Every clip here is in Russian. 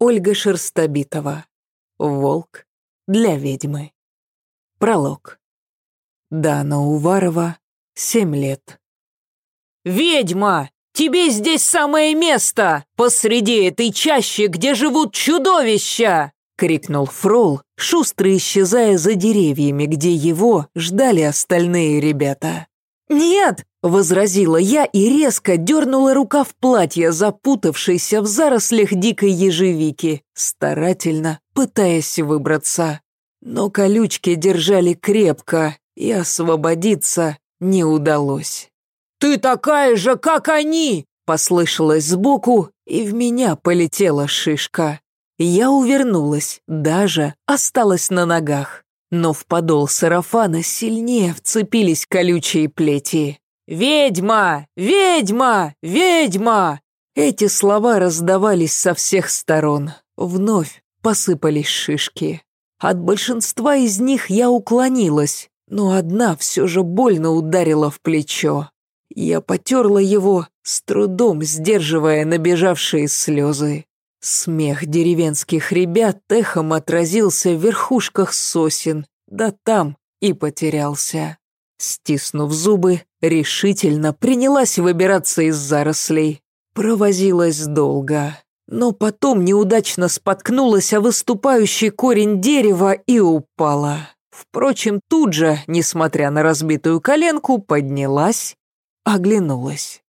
Ольга Шерстобитова. Волк для ведьмы. Пролог. Дана Уварова, семь лет. «Ведьма! Тебе здесь самое место! Посреди этой чащи, где живут чудовища!» — крикнул Фрол, шустро исчезая за деревьями, где его ждали остальные ребята. «Нет!» — возразила я и резко дернула рукав платья, запутавшейся в зарослях дикой ежевики, старательно пытаясь выбраться. Но колючки держали крепко, и освободиться не удалось. «Ты такая же, как они!» — послышалось сбоку, и в меня полетела шишка. Я увернулась, даже осталась на ногах но в подол сарафана сильнее вцепились колючие плети. «Ведьма! Ведьма! Ведьма!» Эти слова раздавались со всех сторон. Вновь посыпались шишки. От большинства из них я уклонилась, но одна все же больно ударила в плечо. Я потерла его, с трудом сдерживая набежавшие слезы. Смех деревенских ребят эхом отразился в верхушках сосен, да там и потерялся. Стиснув зубы, решительно принялась выбираться из зарослей. Провозилась долго, но потом неудачно споткнулась о выступающий корень дерева и упала. Впрочем, тут же, несмотря на разбитую коленку, поднялась, оглянулась.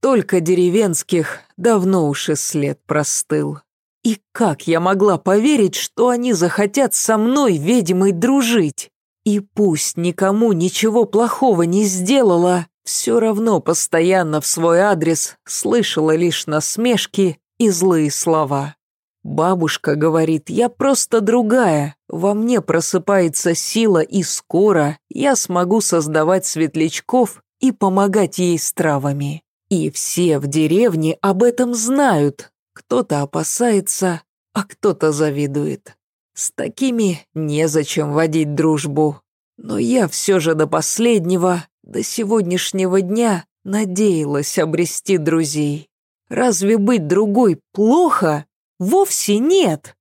Только деревенских давно уж и след простыл. И как я могла поверить, что они захотят со мной, ведьмой, дружить? И пусть никому ничего плохого не сделала, все равно постоянно в свой адрес слышала лишь насмешки и злые слова. Бабушка говорит, я просто другая, во мне просыпается сила, и скоро я смогу создавать светлячков и помогать ей с травами. И все в деревне об этом знают. Кто-то опасается, а кто-то завидует. С такими незачем водить дружбу. Но я все же до последнего, до сегодняшнего дня надеялась обрести друзей. Разве быть другой плохо? Вовсе нет.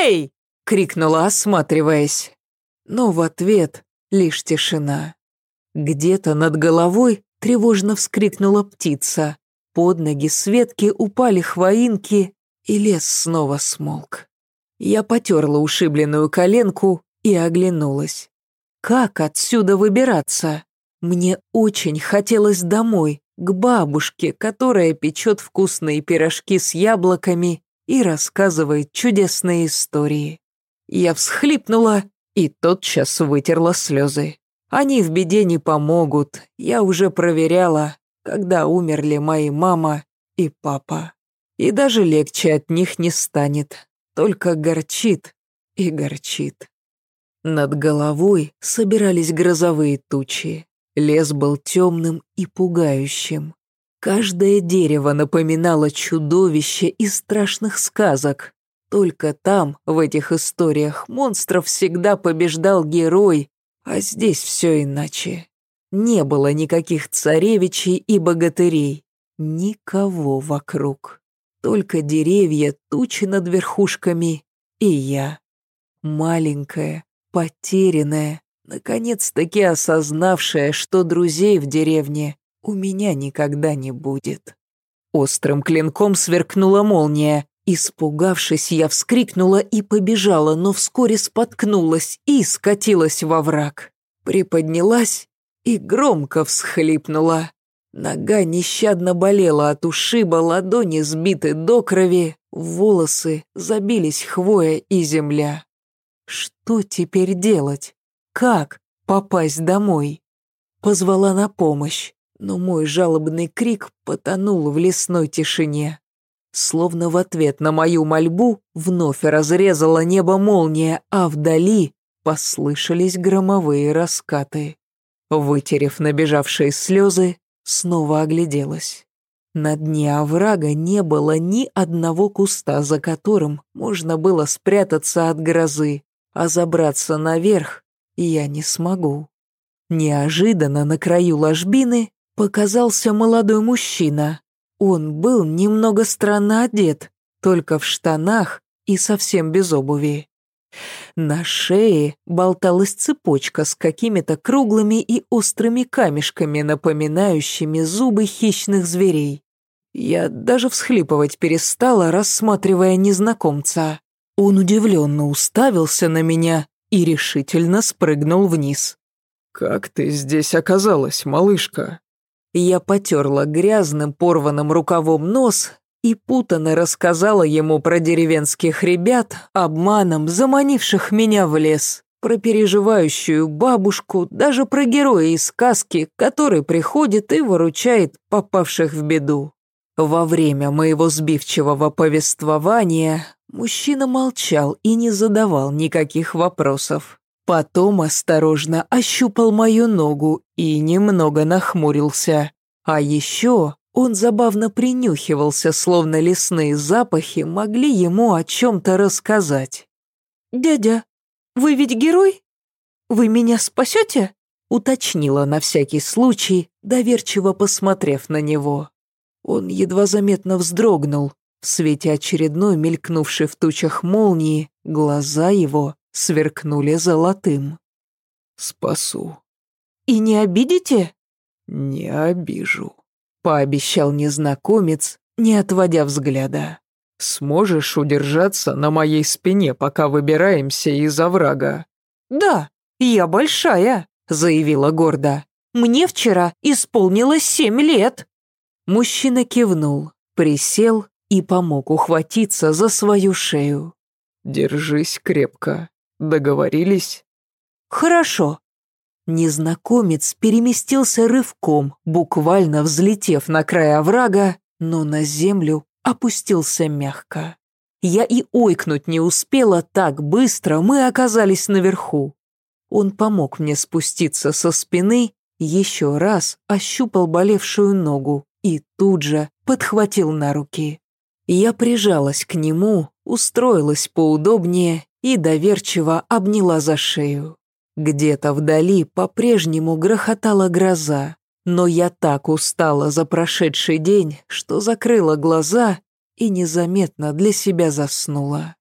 «Эй!» — крикнула, осматриваясь. Но в ответ лишь тишина. Где-то над головой Тревожно вскрикнула птица. Под ноги Светки упали хвоинки, и лес снова смолк. Я потерла ушибленную коленку и оглянулась. Как отсюда выбираться? Мне очень хотелось домой, к бабушке, которая печет вкусные пирожки с яблоками и рассказывает чудесные истории. Я всхлипнула и тотчас вытерла слезы. Они в беде не помогут. Я уже проверяла, когда умерли мои мама и папа. И даже легче от них не станет. Только горчит и горчит. Над головой собирались грозовые тучи. Лес был темным и пугающим. Каждое дерево напоминало чудовище из страшных сказок. Только там, в этих историях, монстров всегда побеждал герой, а здесь все иначе. Не было никаких царевичей и богатырей. Никого вокруг. Только деревья, тучи над верхушками и я. Маленькая, потерянная, наконец-таки осознавшая, что друзей в деревне у меня никогда не будет. Острым клинком сверкнула молния, Испугавшись, я вскрикнула и побежала, но вскоре споткнулась и скатилась во враг. Приподнялась и громко всхлипнула. Нога нещадно болела от ушиба, ладони сбиты до крови, волосы забились хвоя и земля. Что теперь делать? Как попасть домой? Позвала на помощь, но мой жалобный крик потонул в лесной тишине. Словно в ответ на мою мольбу вновь разрезала небо молния, а вдали послышались громовые раскаты. Вытерев набежавшие слезы, снова огляделась. На дне оврага не было ни одного куста, за которым можно было спрятаться от грозы, а забраться наверх я не смогу. Неожиданно на краю ложбины показался молодой мужчина, он был немного странно одет, только в штанах и совсем без обуви. На шее болталась цепочка с какими-то круглыми и острыми камешками, напоминающими зубы хищных зверей. Я даже всхлипывать перестала, рассматривая незнакомца. Он удивленно уставился на меня и решительно спрыгнул вниз. «Как ты здесь оказалась, малышка?» Я потерла грязным порванным рукавом нос и путано рассказала ему про деревенских ребят, обманом заманивших меня в лес, про переживающую бабушку, даже про героя из сказки, который приходит и выручает попавших в беду. Во время моего сбивчивого повествования мужчина молчал и не задавал никаких вопросов. Потом осторожно ощупал мою ногу и немного нахмурился. А еще он забавно принюхивался, словно лесные запахи могли ему о чем-то рассказать. «Дядя, вы ведь герой? Вы меня спасете?» уточнила на всякий случай, доверчиво посмотрев на него. Он едва заметно вздрогнул. В свете очередной мелькнувшей в тучах молнии глаза его сверкнули золотым. «Спасу». «И не обидите?» «Не обижу» пообещал незнакомец, не отводя взгляда. «Сможешь удержаться на моей спине, пока выбираемся из оврага?» «Да, я большая», — заявила гордо. «Мне вчера исполнилось семь лет». Мужчина кивнул, присел и помог ухватиться за свою шею. «Держись крепко. Договорились?» «Хорошо», Незнакомец переместился рывком, буквально взлетев на край оврага, но на землю опустился мягко. Я и ойкнуть не успела так быстро, мы оказались наверху. Он помог мне спуститься со спины, еще раз ощупал болевшую ногу и тут же подхватил на руки. Я прижалась к нему, устроилась поудобнее и доверчиво обняла за шею. Где-то вдали по-прежнему грохотала гроза, но я так устала за прошедший день, что закрыла глаза и незаметно для себя заснула.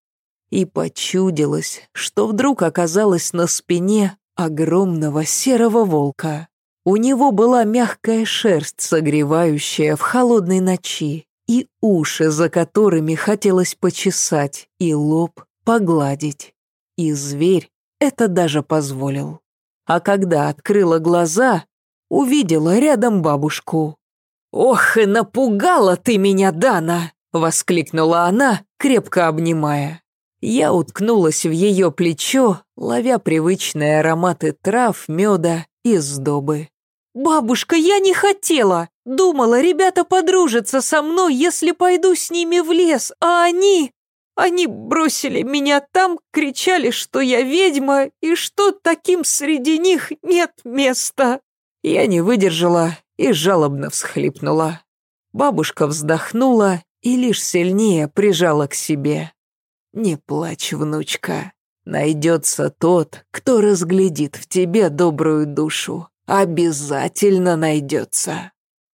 И почудилось, что вдруг оказалась на спине огромного серого волка. У него была мягкая шерсть, согревающая в холодной ночи, и уши, за которыми хотелось почесать, и лоб погладить. И зверь это даже позволил. А когда открыла глаза, увидела рядом бабушку. «Ох, и напугала ты меня, Дана!» — воскликнула она, крепко обнимая. Я уткнулась в ее плечо, ловя привычные ароматы трав, меда и сдобы. «Бабушка, я не хотела! Думала, ребята подружатся со мной, если пойду с ними в лес, а они...» Они бросили меня там, кричали, что я ведьма и что таким среди них нет места. Я не выдержала и жалобно всхлипнула. Бабушка вздохнула и лишь сильнее прижала к себе. «Не плачь, внучка. Найдется тот, кто разглядит в тебе добрую душу. Обязательно найдется».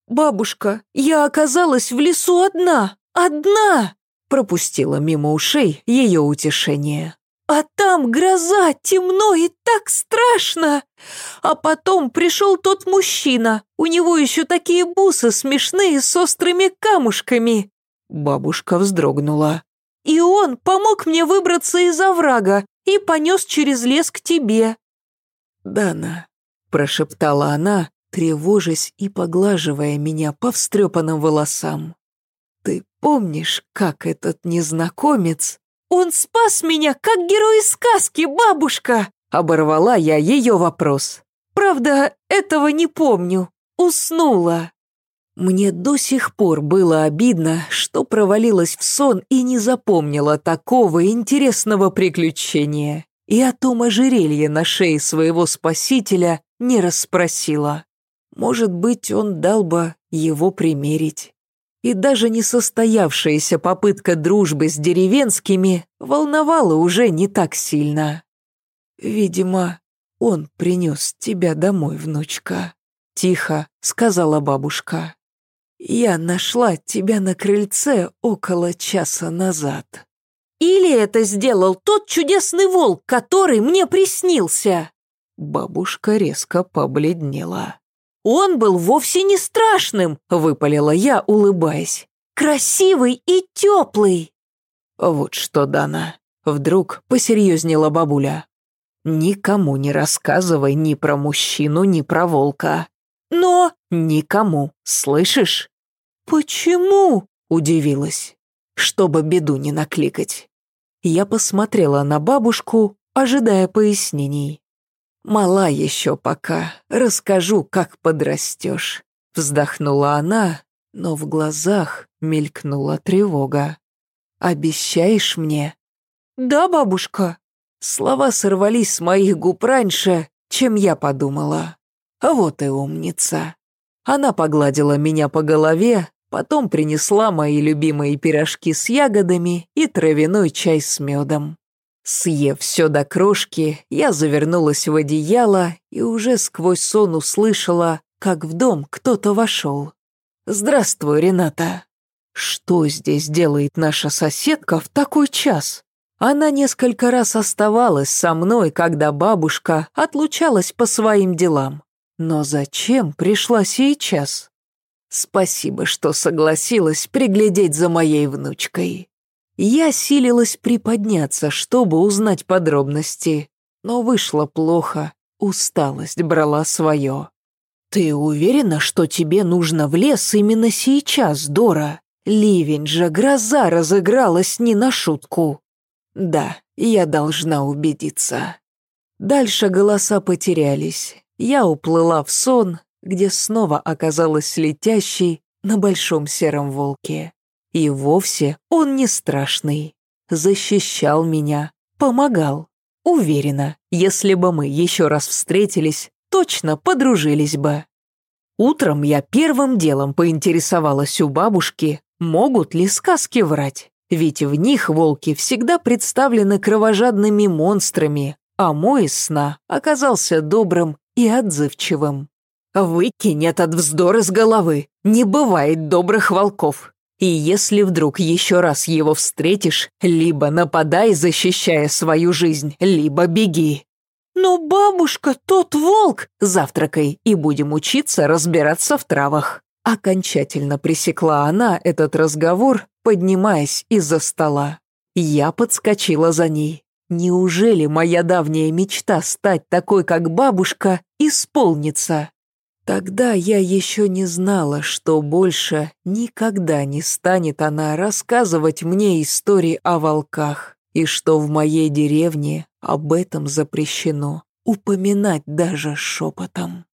«Бабушка, я оказалась в лесу одна. Одна!» Пропустила мимо ушей ее утешение. «А там гроза, темно и так страшно! А потом пришел тот мужчина, у него еще такие бусы смешные с острыми камушками!» Бабушка вздрогнула. «И он помог мне выбраться из оврага и понес через лес к тебе». «Дана», — прошептала она, тревожась и поглаживая меня по встрепанным волосам. «Ты помнишь, как этот незнакомец...» «Он спас меня, как герой сказки, бабушка!» Оборвала я ее вопрос. «Правда, этого не помню. Уснула». Мне до сих пор было обидно, что провалилась в сон и не запомнила такого интересного приключения. И о том ожерелье на шее своего спасителя не расспросила. Может быть, он дал бы его примерить и даже несостоявшаяся попытка дружбы с деревенскими волновала уже не так сильно. «Видимо, он принес тебя домой, внучка», — тихо сказала бабушка. Я нашла тебя на крыльце около часа назад. Или это сделал тот чудесный волк, который мне приснился? Бабушка резко побледнела. «Он был вовсе не страшным», — выпалила я, улыбаясь. «Красивый и теплый». «Вот что, Дана», — вдруг посерьезнела бабуля. «Никому не рассказывай ни про мужчину, ни про волка. Но...» «Никому, слышишь?» «Почему?» — удивилась. «Чтобы беду не накликать». Я посмотрела на бабушку, ожидая пояснений. «Мала еще пока, расскажу, как подрастешь», — вздохнула она, но в глазах мелькнула тревога. «Обещаешь мне?» «Да, бабушка». Слова сорвались с моих губ раньше, чем я подумала. Вот и умница. Она погладила меня по голове, потом принесла мои любимые пирожки с ягодами и травяной чай с медом. Съев все до крошки, я завернулась в одеяло и уже сквозь сон услышала, как в дом кто-то вошел. «Здравствуй, Рената. Что здесь делает наша соседка в такой час?» Она несколько раз оставалась со мной, когда бабушка отлучалась по своим делам. Но зачем пришла сейчас? Спасибо, что согласилась приглядеть за моей внучкой. Я силилась приподняться, чтобы узнать подробности, но вышло плохо, усталость брала свое. «Ты уверена, что тебе нужно в лес именно сейчас, Дора? Ливень же, гроза разыгралась не на шутку». «Да, я должна убедиться». Дальше голоса потерялись. Я уплыла в сон, где снова оказалась летящей на большом сером волке. И вовсе он не страшный. Защищал меня, помогал. Уверена, если бы мы еще раз встретились, точно подружились бы. Утром я первым делом поинтересовалась у бабушки, могут ли сказки врать. Ведь в них волки всегда представлены кровожадными монстрами, а мой из сна оказался добрым и отзывчивым. Выкинь этот вздор из головы, не бывает добрых волков. И если вдруг еще раз его встретишь, либо нападай, защищая свою жизнь, либо беги. «Но бабушка, тот волк!» «Завтракай, и будем учиться разбираться в травах». Окончательно пресекла она этот разговор, поднимаясь из-за стола. Я подскочила за ней. Неужели моя давняя мечта стать такой, как бабушка, исполнится? Тогда я еще не знала, что больше никогда не станет она рассказывать мне истории о волках, и что в моей деревне об этом запрещено упоминать даже шепотом.